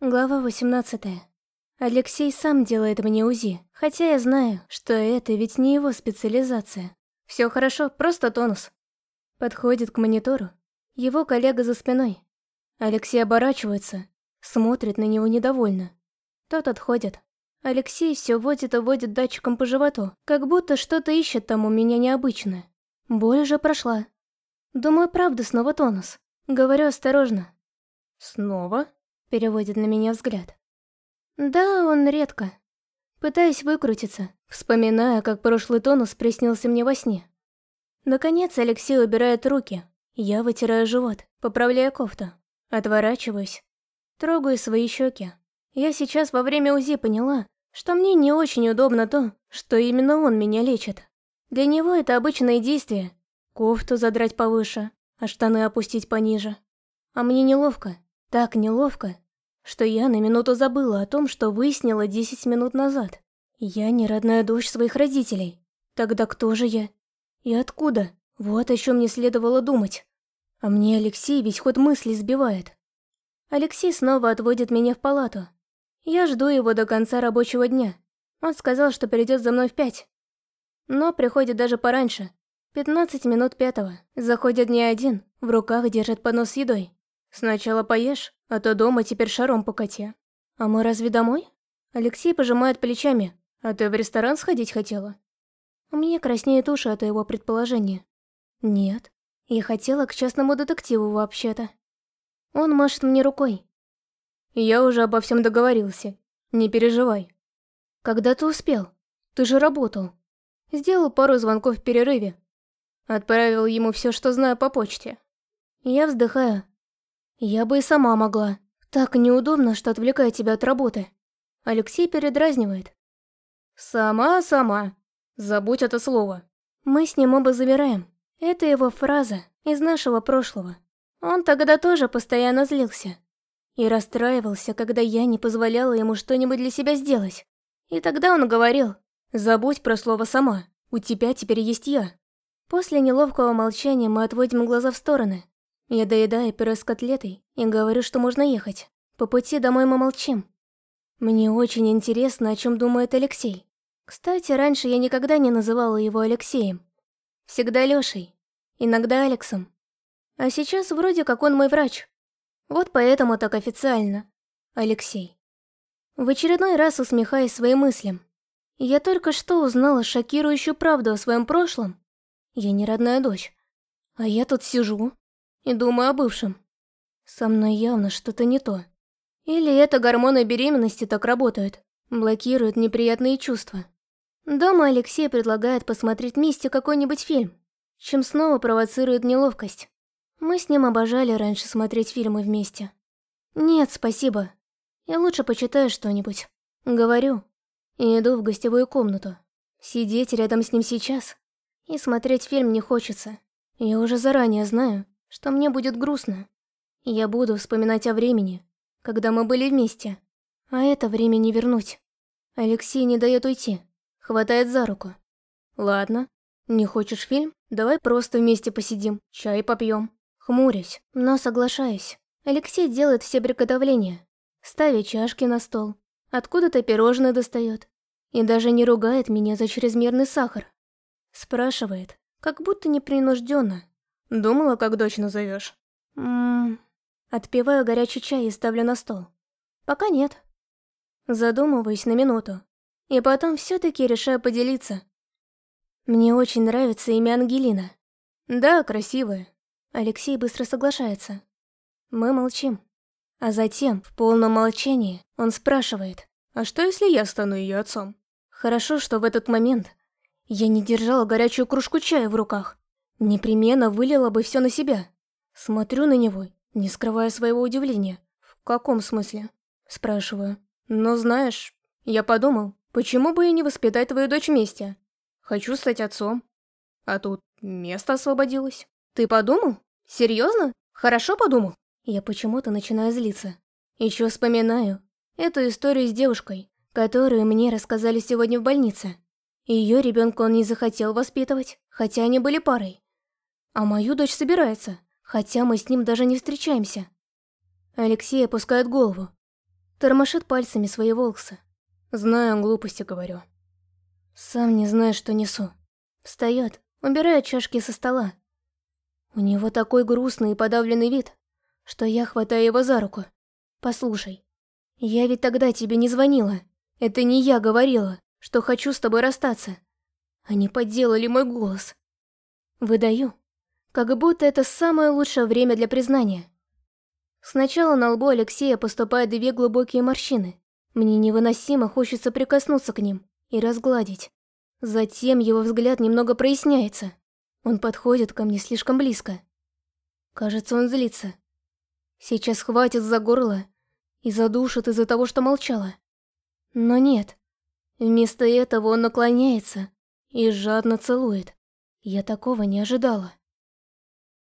Глава 18. Алексей сам делает мне УЗИ, хотя я знаю, что это ведь не его специализация. Все хорошо, просто тонус. Подходит к монитору. Его коллега за спиной. Алексей оборачивается, смотрит на него недовольно. Тот отходит. Алексей все водит и водит датчиком по животу, как будто что-то ищет там у меня необычное. Боль уже прошла. Думаю, правда снова тонус. Говорю осторожно. «Снова?» Переводит на меня взгляд. Да, он редко. Пытаюсь выкрутиться, вспоминая, как прошлый тонус приснился мне во сне. Наконец Алексей убирает руки. Я вытираю живот, поправляя кофту. Отворачиваюсь. Трогаю свои щеки. Я сейчас во время УЗИ поняла, что мне не очень удобно то, что именно он меня лечит. Для него это обычное действие. Кофту задрать повыше, а штаны опустить пониже. А мне неловко, так неловко, что я на минуту забыла о том, что выяснила 10 минут назад. Я не родная дочь своих родителей. Тогда кто же я? И откуда? Вот о чем мне следовало думать. А мне Алексей весь ход мысли сбивает. Алексей снова отводит меня в палату. Я жду его до конца рабочего дня. Он сказал, что придет за мной в пять. Но приходит даже пораньше. 15 минут пятого. Заходит не один, в руках держит поднос с едой. Сначала поешь, а то дома теперь шаром покати. А мы разве домой? Алексей пожимает плечами. А ты в ресторан сходить хотела? У меня краснеет уши от его предположения. Нет, я хотела к частному детективу вообще-то. Он машет мне рукой. Я уже обо всем договорился. Не переживай. Когда ты успел? Ты же работал. Сделал пару звонков в перерыве. Отправил ему все, что знаю по почте. Я вздыхаю, я бы и сама могла. Так неудобно, что отвлекаю тебя от работы. Алексей передразнивает. Сама-сама. Забудь это слово. Мы с ним оба замираем. Это его фраза из нашего прошлого. Он тогда тоже постоянно злился. И расстраивался, когда я не позволяла ему что-нибудь для себя сделать. И тогда он говорил, «Забудь про слово «сама», у тебя теперь есть я». После неловкого молчания мы отводим глаза в стороны, я доедаю пюре с котлетой и говорю, что можно ехать. По пути домой мы молчим. Мне очень интересно, о чем думает Алексей. Кстати, раньше я никогда не называла его Алексеем. Всегда Лешей, иногда Алексом. А сейчас вроде как он мой врач. Вот поэтому так официально. Алексей. В очередной раз усмехаясь своим мыслям. Я только что узнала шокирующую правду о своем прошлом. Я не родная дочь. А я тут сижу, и думаю о бывшем. Со мной явно что-то не то. Или это гормоны беременности так работают, блокируют неприятные чувства. Дома Алексей предлагает посмотреть вместе какой-нибудь фильм, чем снова провоцирует неловкость. Мы с ним обожали раньше смотреть фильмы вместе. Нет, спасибо. Я лучше почитаю что-нибудь. Говорю. И иду в гостевую комнату. Сидеть рядом с ним сейчас и смотреть фильм не хочется. Я уже заранее знаю, что мне будет грустно. Я буду вспоминать о времени, когда мы были вместе. А это время не вернуть. Алексей не дает уйти, хватает за руку. Ладно, не хочешь фильм? Давай просто вместе посидим, чай попьем. Хмурюсь, но соглашаюсь. Алексей делает все приготовления. Ставит чашки на стол. Откуда-то пирожное достает. И даже не ругает меня за чрезмерный сахар. Спрашивает, как будто непринужденно. Думала, как дочь назовешь. Ммм... Отпиваю горячий чай и ставлю на стол. Пока нет. Задумываюсь на минуту. И потом все таки решаю поделиться. Мне очень нравится имя Ангелина. Да, красивое. Алексей быстро соглашается. Мы молчим. А затем, в полном молчании, он спрашивает. А что, если я стану ее отцом? Хорошо, что в этот момент я не держала горячую кружку чая в руках. Непременно вылила бы все на себя. Смотрю на него, не скрывая своего удивления. «В каком смысле?» Спрашиваю. «Ну, знаешь, я подумал, почему бы и не воспитать твою дочь вместе? Хочу стать отцом. А тут место освободилось. Ты подумал? Серьезно? Хорошо подумал?» Я почему-то начинаю злиться. Еще вспоминаю эту историю с девушкой, которую мне рассказали сегодня в больнице. Ее ребенка он не захотел воспитывать, хотя они были парой. А мою дочь собирается, хотя мы с ним даже не встречаемся. Алексей опускает голову. Тормошит пальцами свои волосы. Знаю, глупости говорю. Сам не знаю, что несу. Встает, убирает чашки со стола. У него такой грустный и подавленный вид, что я хватаю его за руку. Послушай, я ведь тогда тебе не звонила. Это не я говорила, что хочу с тобой расстаться. Они подделали мой голос. Выдаю, как будто это самое лучшее время для признания. Сначала на лбу Алексея поступают две глубокие морщины. Мне невыносимо хочется прикоснуться к ним и разгладить. Затем его взгляд немного проясняется. Он подходит ко мне слишком близко. Кажется, он злится. Сейчас хватит за горло и задушит из-за того, что молчала. Но нет. Вместо этого он наклоняется и жадно целует. Я такого не ожидала.